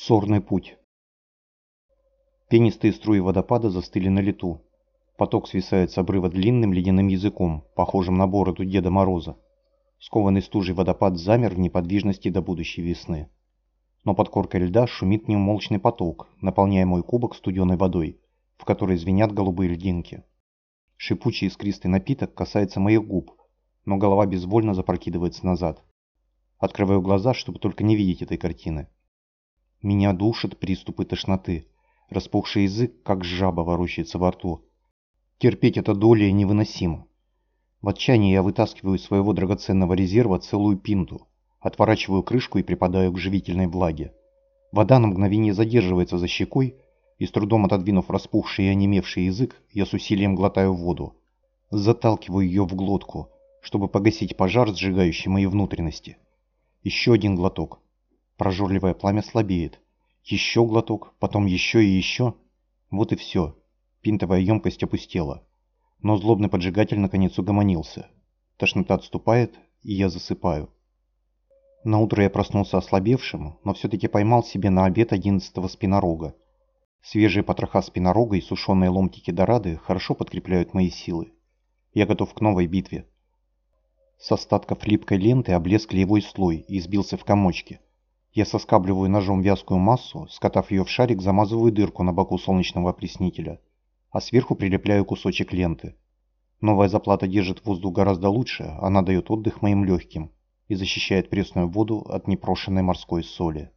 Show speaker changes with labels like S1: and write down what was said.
S1: Сорный путь. Пенистые струи водопада застыли на лету. Поток свисает с обрыва длинным ледяным языком, похожим на бороду Деда Мороза. Скованный стужей водопад замер в неподвижности до будущей весны. Но под коркой льда шумит неумолчный поток, наполняя мой кубок студеной водой, в которой звенят голубые льдинки. Шипучий искристый напиток касается моих губ, но голова безвольно запрокидывается назад. Открываю глаза, чтобы только не видеть этой картины. Меня душат приступы тошноты. Распухший язык, как жаба, ворочается во рту. Терпеть это долей невыносимо. В отчаянии я вытаскиваю из своего драгоценного резерва целую пинту, отворачиваю крышку и припадаю к живительной влаге. Вода на мгновение задерживается за щекой, и с трудом отодвинув распухший и онемевший язык, я с усилием глотаю воду. Заталкиваю ее в глотку, чтобы погасить пожар, сжигающий мои внутренности. Еще один глоток. Прожорливое пламя слабеет. Еще глоток, потом еще и еще. Вот и все. Пинтовая емкость опустела. Но злобный поджигатель наконец угомонился. Тошнота отступает, и я засыпаю. Наутро я проснулся ослабевшим, но все-таки поймал себе на обед одиннадцатого спинорога. Свежие потроха спинорога и сушеные ломтики дорады хорошо подкрепляют мои силы. Я готов к новой битве. С остатков липкой ленты облез клеевой слой и сбился в комочки. Я соскабливаю ножом вязкую массу, скатав ее в шарик, замазываю дырку на боку солнечного опреснителя, а сверху прилепляю кусочек ленты. Новая заплата держит воздух гораздо лучше, она дает отдых моим легким и защищает пресную воду от непрошенной морской соли.